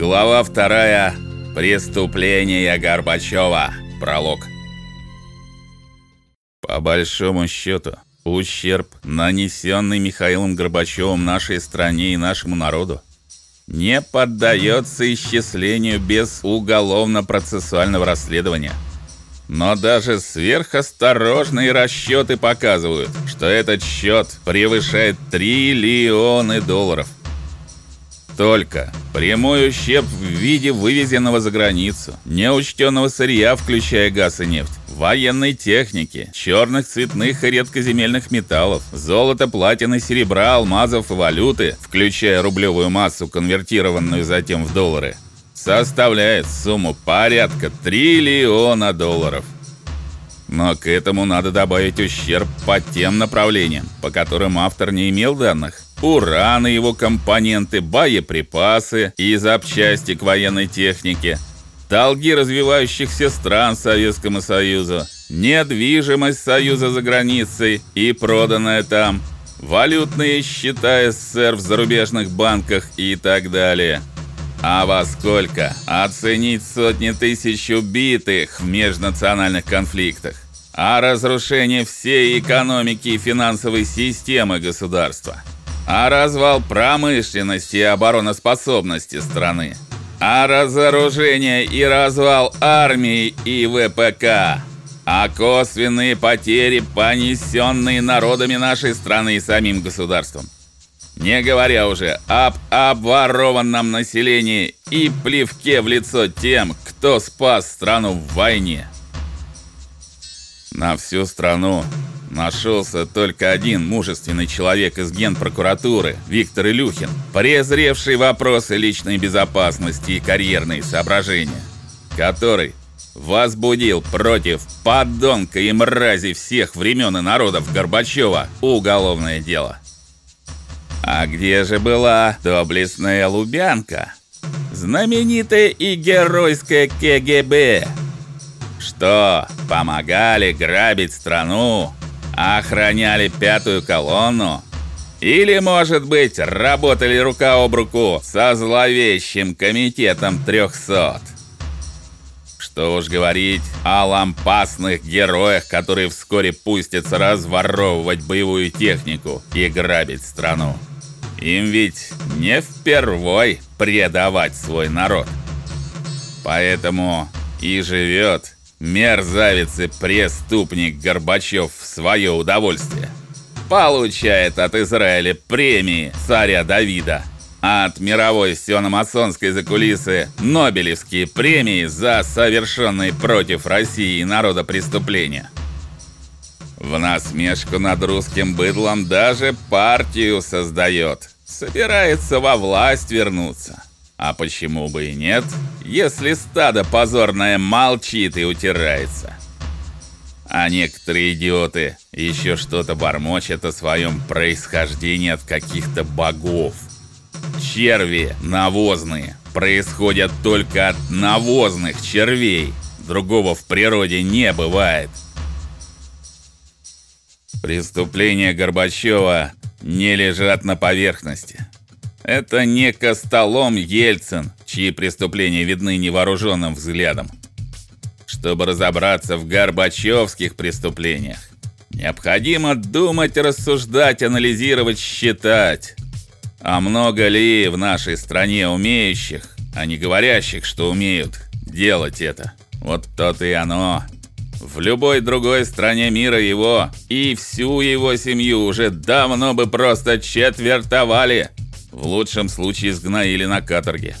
Глава вторая. Преступление Горбачева. Пролог. По большому счету, ущерб, нанесенный Михаилом Горбачевым нашей стране и нашему народу, не поддается исчислению без уголовно-процессуального расследования. Но даже сверхосторожные расчеты показывают, что этот счет превышает триллионы долларов. Только прямой ущерб в виде вывезенного за границу, неучтенного сырья, включая газ и нефть, военной техники, черных, цветных и редкоземельных металлов, золота, платины, серебра, алмазов и валюты, включая рублевую массу, конвертированную затем в доллары, составляет сумму порядка триллиона долларов. Но к этому надо добавить ущерб по тем направлениям, по которым автор не имел данных уран и его компоненты, боеприпасы и запчасти к военной технике, долги развивающихся стран Советскому Союзу, недвижимость Союза за границей и проданная там, валютные счета СССР в зарубежных банках и так далее. А во сколько оценить сотни тысяч убитых в межнациональных конфликтах? А разрушение всей экономики и финансовой системы государства? А развал промышленности и обороноспособности страны, а разоружение и развал армии и ВПК, а косвенные потери, понесенные народами нашей страны и самим государством. Не говоря уже об обворованном населении и плевке в лицо тем, кто спас страну в войне. На всю страну Нашелся только один мужественный человек из Генпрокуратуры, Виктор Илюхин, презревший вопросы личной безопасности и карьерные соображения, который возбудил против подонка и мрази всех времен и народов Горбачева уголовное дело. А где же была доблестная Лубянка, знаменитая и геройская КГБ? Что, помогали грабить страну, охраняли пятую колонну или, может быть, работали рука об руку со зловещим комитетом 300. Что уж говорить о лампасных героях, которые вскоре пустятся разворовывать боевую технику и грабить страну. Им ведь не впервой предавать свой народ. Поэтому и живет Мерзавец и преступник Горбачев в свое удовольствие. Получает от Израиля премии царя Давида. От мировой сиономасонской закулисы Нобелевские премии за совершенные против России и народа преступления. В насмешку над русским быдлом даже партию создает. Собирается во власть вернуться. А почему бы и нет, если стадо позорное молчит и утирается? А некоторые идиоты еще что-то бормочут о своем происхождении от каких-то богов. Черви навозные происходят только от навозных червей. Другого в природе не бывает. Преступления Горбачева не лежат на поверхности. Это не Костолом Ельцин, чьи преступления видны невооруженным взглядом. Чтобы разобраться в горбачевских преступлениях, необходимо думать, рассуждать, анализировать, считать. А много ли в нашей стране умеющих, а не говорящих, что умеют делать это? Вот то-то и оно. В любой другой стране мира его и всю его семью уже давно бы просто четвертовали в лучшем случае сгноили на каторге.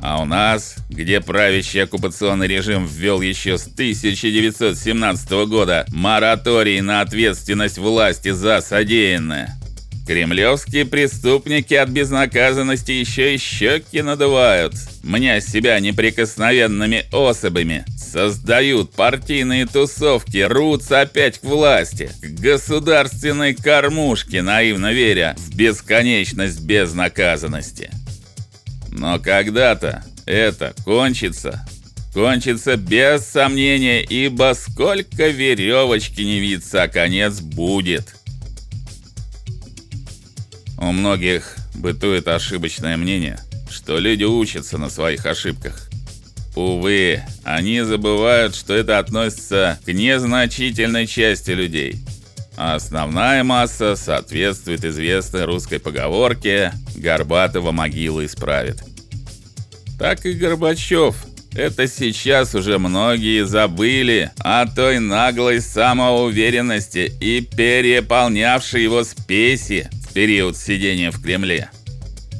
А у нас, где правящий оккупационный режим ввел еще с 1917 года мораторий на ответственность власти за содеянное, Кремлевские преступники от безнаказанности еще и щеки надувают, меня себя неприкосновенными особами, создают партийные тусовки, рвутся опять к власти, к государственной кормушке, наивно веря в бесконечность безнаказанности. Но когда-то это кончится, кончится без сомнения, ибо сколько веревочки не виться, а конец будет. У многих бытует ошибочное мнение, что люди учатся на своих ошибках. Увы, они забывают, что это относится к незначительной части людей. А основная масса соответствует известной русской поговорке «Горбатого могила исправит». Так и Горбачев. Это сейчас уже многие забыли о той наглой самоуверенности и переполнявшей его спеси период сидения в Кремле.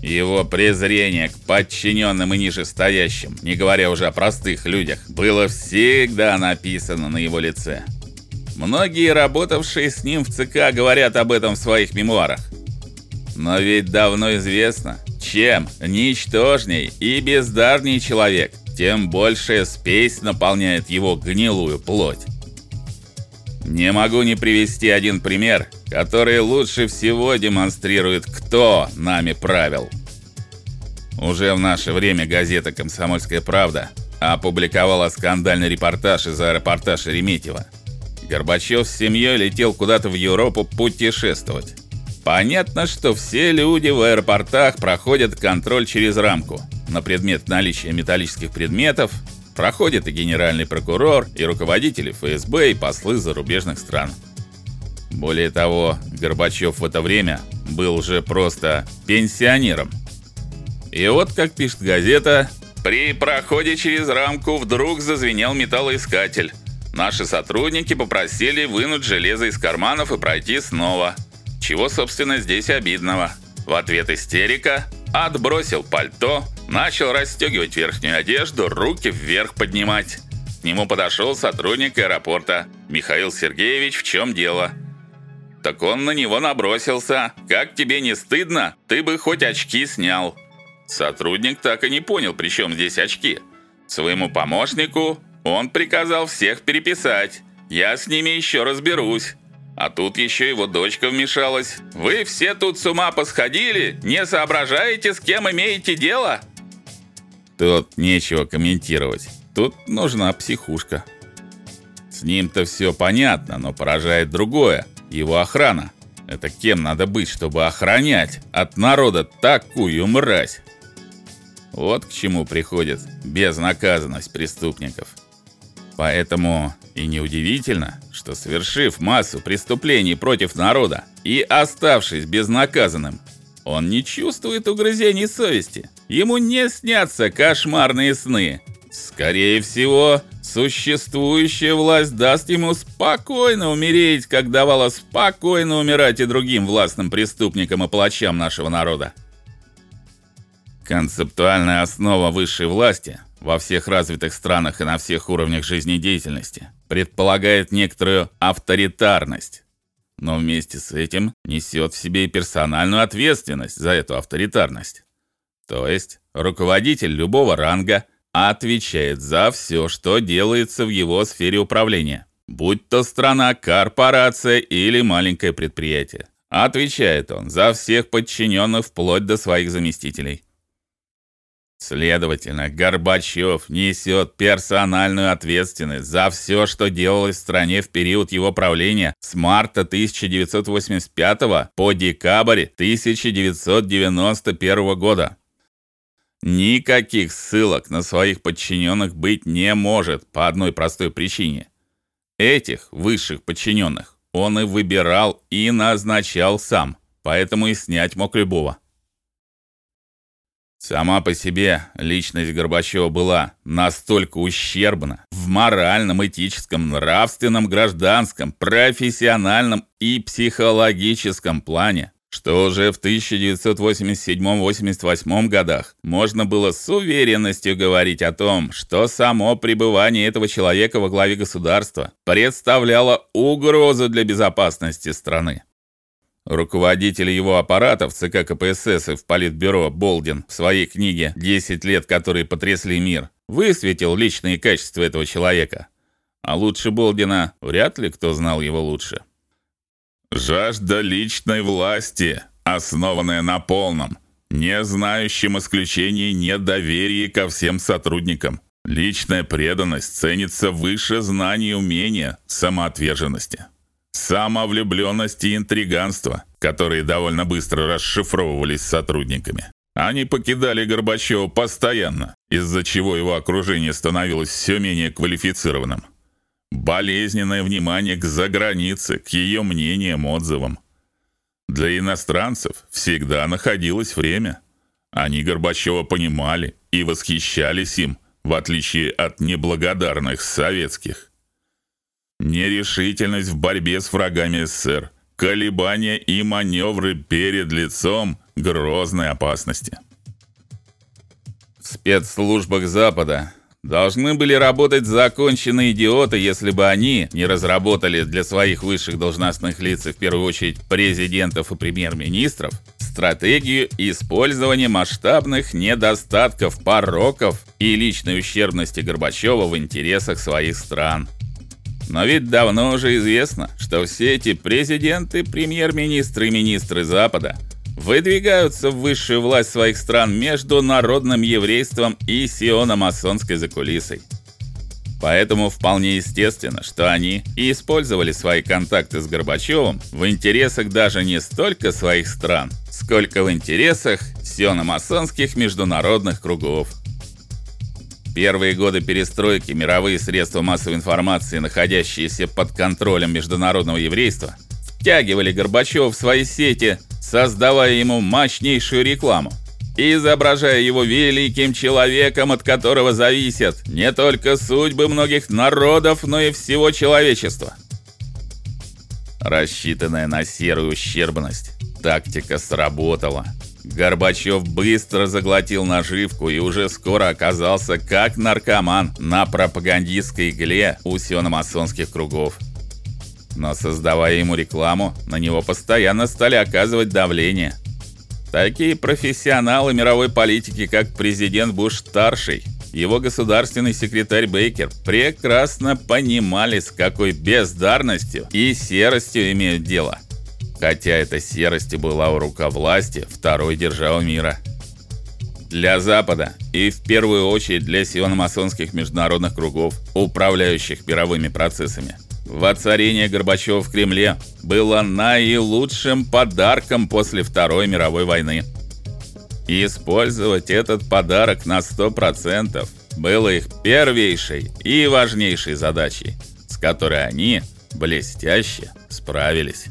Его презрение к подчиненным и нижестоящим, не говоря уже о простых людях, было всегда написано на его лице. Многие работавшие с ним в ЦК говорят об этом в своих мемуарах. Но ведь давно известно, чем ничтожней и бездарней человек, тем большая спесь наполняет его гнилую плоть. Не могу не привести один пример, который лучше всего демонстрирует, кто нами правил. Уже в наше время газета Комсомольская правда опубликовала скандальный репортаж из аэропорта Шереметьево. Горбачев с семьей летел куда-то в Европу путешествовать. Понятно, что все люди в аэропортах проходят контроль через рамку на предмет наличия металлических предметов, проходит и генеральный прокурор, и руководители ФСБ, и послы зарубежных стран. Более того, Горбачев в это время был уже просто пенсионером. И вот как пишет газета, при проходе через рамку вдруг зазвенел металлоискатель. Наши сотрудники попросили вынуть железо из карманов и пройти снова. Чего, собственно, здесь обидного? В ответ истерика, отбросил пальто, начал расстегивать верхнюю одежду, руки вверх поднимать. К нему подошел сотрудник аэропорта. Михаил Сергеевич, в чем дело? Так он на него набросился. Как тебе не стыдно? Ты бы хоть очки снял. Сотрудник так и не понял, при чем здесь очки. Своему помощнику он приказал всех переписать. Я с ними еще разберусь. А тут еще его дочка вмешалась. Вы все тут с ума посходили? Не соображаете, с кем имеете дело? Тут нечего комментировать. Тут нужна психушка. С ним-то все понятно, но поражает другое его охрана. Это кем надо быть, чтобы охранять от народа такую мразь? Вот к чему приходит безнаказанность преступников. Поэтому и неудивительно, что совершив массу преступлений против народа и оставшись безнаказанным, он не чувствует угрызений совести. Ему не снятся кошмарные сны. Скорее всего, существующая власть даст ему спокойно умереть, как давала спокойно умирать и другим властным преступникам и палачам нашего народа. Концептуальная основа высшей власти во всех развитых странах и на всех уровнях жизнедеятельности предполагает некоторую авторитарность, но вместе с этим несет в себе и персональную ответственность за эту авторитарность. То есть руководитель любого ранга отвечает за все, что делается в его сфере управления, будь то страна, корпорация или маленькое предприятие. Отвечает он за всех подчиненных вплоть до своих заместителей. Следовательно, Горбачев несет персональную ответственность за все, что делалось в стране в период его правления с марта 1985 по декабрь 1991 года. Никаких ссылок на своих подчиненных быть не может по одной простой причине. Этих высших подчиненных он и выбирал и назначал сам, поэтому и снять мог любого. Сама по себе личность Горбачева была настолько ущербна в моральном, этическом, нравственном, гражданском, профессиональном и психологическом плане, что уже в 1987-88 годах можно было с уверенностью говорить о том, что само пребывание этого человека во главе государства представляло угрозу для безопасности страны. Руководитель его аппарата в ЦК КПСС и в Политбюро Болдин в своей книге «10 лет, которые потрясли мир» высветил личные качества этого человека. А лучше Болдина вряд ли кто знал его лучше. Жажда личной власти, основанная на полном, не знающем исключений недоверии ко всем сотрудникам. Личная преданность ценится выше знаний и умения, самоотверженности самовлюбленность и интриганство, которые довольно быстро расшифровывались сотрудниками. Они покидали Горбачева постоянно, из-за чего его окружение становилось все менее квалифицированным. Болезненное внимание к загранице, к ее мнениям, отзывам. Для иностранцев всегда находилось время. Они Горбачева понимали и восхищались им, в отличие от неблагодарных советских. Нерешительность в борьбе с врагами СССР, колебания и маневры перед лицом грозной опасности. В спецслужбах Запада должны были работать законченные идиоты, если бы они не разработали для своих высших должностных лиц, в первую очередь президентов и премьер-министров, стратегию использования масштабных недостатков, пороков и личной ущербности Горбачева в интересах своих стран. Но ведь давно уже известно, что все эти президенты, премьер-министры и министры Запада выдвигаются в высшую власть своих стран между народным еврейством и сионо-масонской закулисой. Поэтому вполне естественно, что они и использовали свои контакты с Горбачевым в интересах даже не столько своих стран, сколько в интересах сионо-масонских международных кругов. Первые годы перестройки мировые средства массовой информации, находящиеся под контролем международного еврейства, втягивали Горбачева в свои сети, создавая ему мощнейшую рекламу и изображая его великим человеком, от которого зависят не только судьбы многих народов, но и всего человечества. Рассчитанная на серую ущербность, тактика сработала. Горбачев быстро заглотил наживку и уже скоро оказался как наркоман на пропагандистской игле у сиономасонских кругов. Но создавая ему рекламу, на него постоянно стали оказывать давление. Такие профессионалы мировой политики, как президент Буш-старший, его государственный секретарь Бейкер прекрасно понимали, с какой бездарностью и серостью имеют дело хотя эта серость была у рука власти второй державы мира. Для Запада и в первую очередь для сиономасонских международных кругов, управляющих мировыми процессами, воцарение Горбачева в Кремле было наилучшим подарком после Второй мировой войны. И использовать этот подарок на 100% было их первейшей и важнейшей задачей, с которой они блестяще справились.